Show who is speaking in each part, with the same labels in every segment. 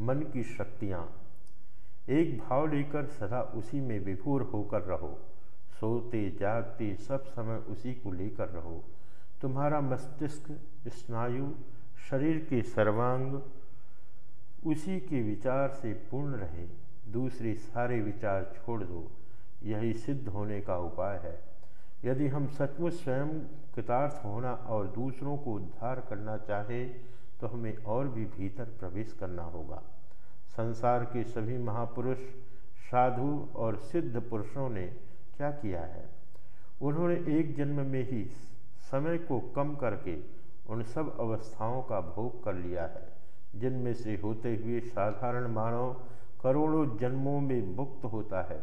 Speaker 1: मन की शक्तियाँ। एक भाव लेकर सदा उसी में विभोर होकर रहो। सोते, जागते, सब समय उसी को लेकर रहो। तुम्हारा मस्तिष्क, स्नायु, शरीर के सर्वांग उसी के विचार से पूर्ण रहे। दूसरे सारे विचार छोड़ दो। यही सिद्ध होने का उपाय है। यदि हम सचमुच स्वयं कृतार्थ होना और दूसरों को उद्धार करना चाहे तो हमें और भी भीतर प्रवेश करना होगा। संसार के सभी महापुरुष, साधु और सिद्ध पुरुषों ने क्या किया है? उन्होंने एक जन्म में ही समय को कम करके उन सब अवस्थाओं का भोग कर लिया है, जिनमें से होते हुए साधारण मानव करोड़ों जन्मों में मुक्त होता है।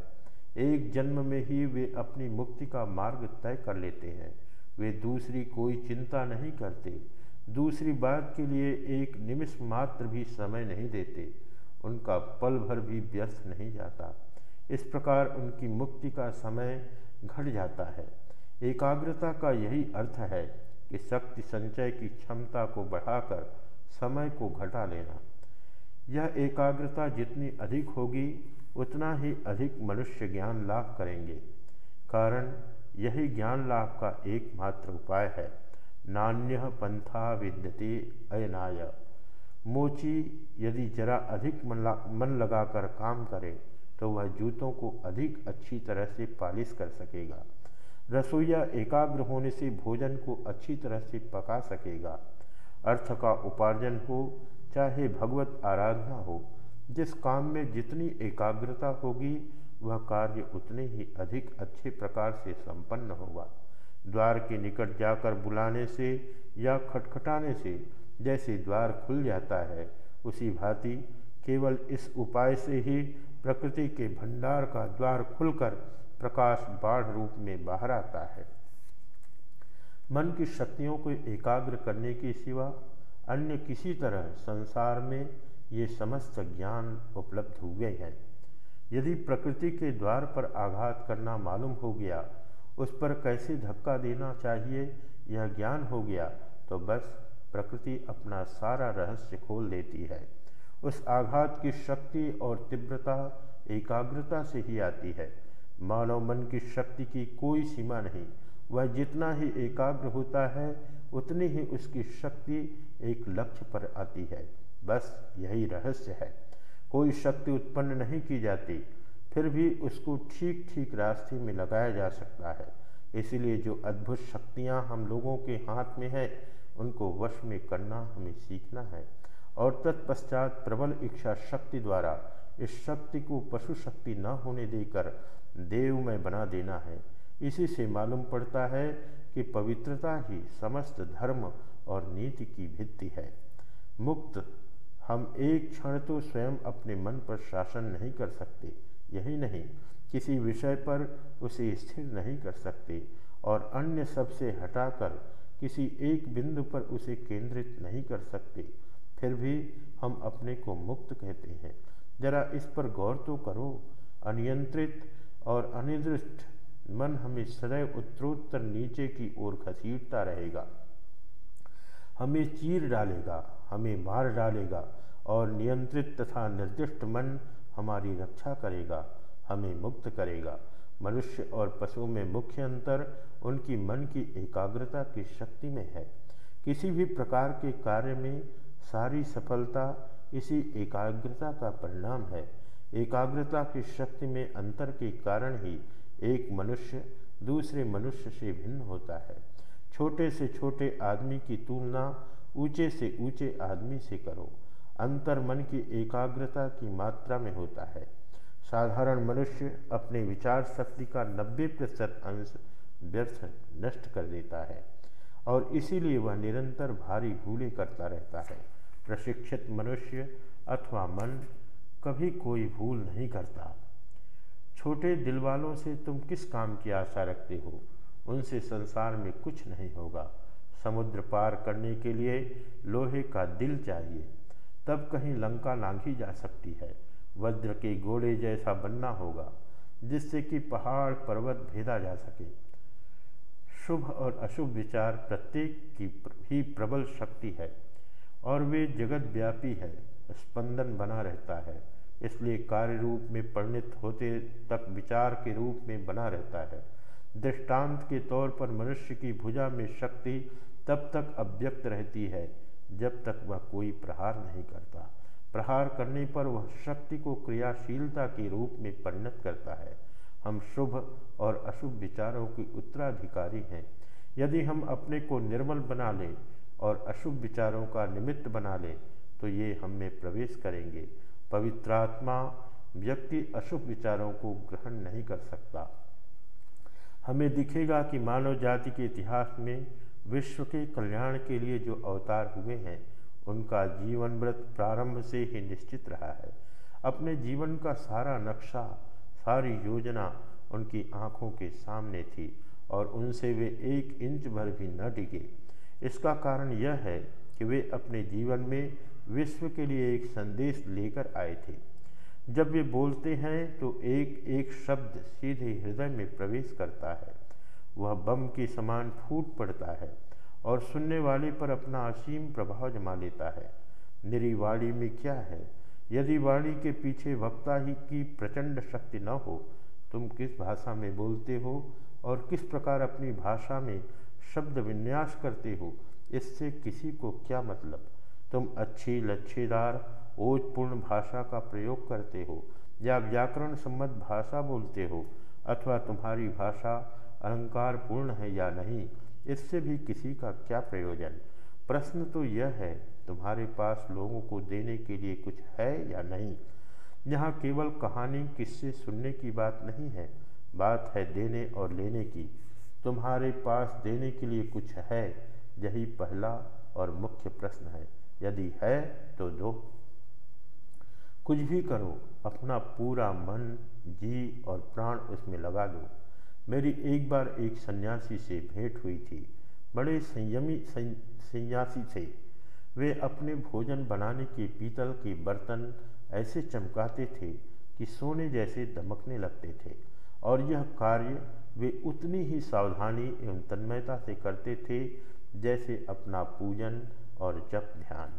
Speaker 1: एक जन्म में ही वे अपनी मुक्ति का मार्ग तय कर लेते हैं। वे दूसरी कोई चिंता नहीं करते। दूसरी बात के लिए एक निमिष मात्र भी समय नहीं देते, उनका पल भर भी व्यर्थ नहीं जाता। इस प्रकार उनकी मुक्ति का समय घट जाता है। एकाग्रता का यही अर्थ है कि शक्ति संचय की क्षमता को बढ़ाकर समय को घटा लेना। यह एकाग्रता जितनी अधिक होगी, उतना ही अधिक मनुष्य ज्ञान लाभ करेंगे। कारण यही ज्ञान लाभ का एकमात्र उपाय है। नान्य पंथा विद्यते अयनाय। मोची यदि जरा अधिक मन, लगाकर काम करे तो वह जूतों को अधिक अच्छी तरह से पालिश कर सकेगा। रसोईया एकाग्र होने से भोजन को अच्छी तरह से पका सकेगा। अर्थ का उपार्जन हो चाहे भगवत आराधना हो जिस काम में जितनी एकाग्रता होगी वह कार्य उतने ही अधिक अच्छे प्रकार से संपन्न होगा। द्वार के निकट जाकर बुलाने से या खटखटाने से जैसे द्वार खुल जाता है, उसी भांति केवल इस उपाय से ही प्रकृति के भंडार का द्वार खुलकर प्रकाश बाढ़ रूप में बाहर आता है। मन की शक्तियों को एकाग्र करने के सिवा अन्य किसी तरह संसार में ये समस्त ज्ञान उपलब्ध हुए हैं। यदि प्रकृति के द्वार पर आघात करना मालूम हो गया उस पर कैसे धक्का देना चाहिए? यह ज्ञान हो गया तो बस प्रकृति अपना सारा रहस्य खोल देती है। उस आघात की शक्ति और तीव्रता एकाग्रता से ही आती है। मानव मन की शक्ति की कोई सीमा नहीं। वह जितना ही एकाग्र होता है, उतनी ही उसकी शक्ति एक लक्ष्य पर आती है। बस यही रहस्य है। कोई शक्ति उत्पन्न नहीं की जाती। फिर भी उसको ठीक ठीक रास्ते में लगाया जा सकता है। इसलिए जो अद्भुत शक्तियाँ हम लोगों के हाथ में है, उनको वश में करना हमें सीखना है। और तत्पश्चात प्रबल इच्छा शक्ति द्वारा इस शक्ति को पशु शक्ति न होने देकर देवमय बना देना है। इसी से मालूम पड़ता है कि पवित्रता ही समस्त धर्म और नीति की भित्ति है। मुक्त हम एक क्षण तो स्वयं अपने मन पर शासन नहीं कर सकते। यही नहीं, किसी विषय पर उसे स्थिर नहीं कर सकते और अन्य सबसे हटाकर किसी एक बिंदु पर उसे केंद्रित नहीं कर सकते, फिर भी हम अपने को मुक्त कहते हैं। जरा इस पर गौर तो करो, अनियंत्रित और अनिर्दिष्ट मन हमें सदैव उत्तरोत्तर नीचे की ओर घसीटता रहेगा। हमें चीर डालेगा, हमें मार डालेगा और नियंत्रित तथा निर्दिष्ट मन हमारी रक्षा करेगा, हमें मुक्त करेगा। मनुष्य और पशु में मुख्य अंतर उनकी मन की एकाग्रता की शक्ति में है। किसी भी प्रकार के कार्य में सारी सफलता इसी एकाग्रता का परिणाम है। एकाग्रता की शक्ति में अंतर के कारण ही एक मनुष्य दूसरे मनुष्य से भिन्न होता है। छोटे से छोटे आदमी की तुलना ऊँचे से ऊँचे आदमी से करो। अंतर मन की एकाग्रता की मात्रा में होता है। साधारण मनुष्य अपने विचार शक्ति का 90 प्रतिशत अंश व्यर्थ नष्ट कर देता है और इसीलिए वह निरंतर भारी भूले करता रहता है। प्रशिक्षित मनुष्य अथवा मन कभी कोई भूल नहीं करता। छोटे दिल वालों से तुम किस काम की आशा रखते हो? उनसे संसार में कुछ नहीं होगा। समुद्र पार करने के लिए लोहे का दिल चाहिए। तब कहीं लंका लांघी जा सकती है। वज्र के घोड़े जैसा बनना होगा, जिससे कि पहाड़ पर्वत भेदा जा सके। शुभ और अशुभ विचार प्रत्येक की ही प्रबल शक्ति है, और वे जगत व्यापी है, स्पंदन बना रहता है, इसलिए कार्य रूप में परिणित होते तक विचार के रूप में बना रहता है। दृष्टांत के तौर पर मनुष्य की भुजा में शक्ति तब तक अव्यक्त रहती है जब तक वह कोई प्रहार नहीं करता। प्रहार करने पर वह शक्ति को क्रियाशीलता के रूप में परिणत करता है। हम शुभ और अशुभ विचारों के उत्तराधिकारी हैं। यदि हम अपने को निर्मल बना लें और अशुभ विचारों का निमित्त बना लें तो ये हम में प्रवेश करेंगे। पवित्रात्मा व्यक्ति अशुभ विचारों को ग्रहण नहीं कर सकता। हमें दिखेगा कि मानव जाति के इतिहास में विश्व के कल्याण के लिए जो अवतार हुए हैं, उनका जीवन व्रत प्रारंभ से ही निश्चित रहा है। अपने जीवन का सारा नक्शा, सारी योजना उनकी आँखों के सामने थी और उनसे वे एक इंच भर भी न डिगे। इसका कारण यह है कि वे अपने जीवन में विश्व के लिए एक संदेश लेकर आए थे। जब वे बोलते हैं तो एक एक शब्द सीधे हृदय में प्रवेश करता है। वह बम के समान फूट पड़ता है और सुनने वाले पर अपना असीम प्रभाव जमा लेता है। निरी वाणी में क्या है? यदि वाणी के पीछे वक्ता ही की प्रचंड शक्ति न हो, तुम किस भाषा में बोलते हो और किस प्रकार अपनी भाषा में शब्द विन्यास करते हो, इससे किसी को क्या मतलब? तुम अच्छी लच्छेदार ओजपूर्ण भाषा का प्रयोग करते हो या व्याकरण सम्मत भाषा बोलते हो अथवा तुम्हारी भाषा अलंकार पूर्ण है या नहीं, इससे भी किसी का क्या प्रयोजन? प्रश्न तो यह है, तुम्हारे पास लोगों को देने के लिए कुछ है या नहीं? यहाँ केवल कहानी, किससे सुनने की बात नहीं है, बात है देने और लेने की। तुम्हारे पास देने के लिए कुछ है, यही पहला और मुख्य प्रश्न है। यदि है तो दो। कुछ भी करो, अपना पूरा मन, जी और प्राण उसमें लगा दो। मेरी एक बार एक सन्यासी से भेंट हुई थी। बड़े संयमी सन्यासी थे वे अपने भोजन बनाने के पीतल के बर्तन ऐसे चमकाते थे कि सोने जैसे दमकने लगते थे। और यह कार्य वे उतनी ही सावधानी एवं तन्मयता से करते थे जैसे अपना पूजन और जप ध्यान।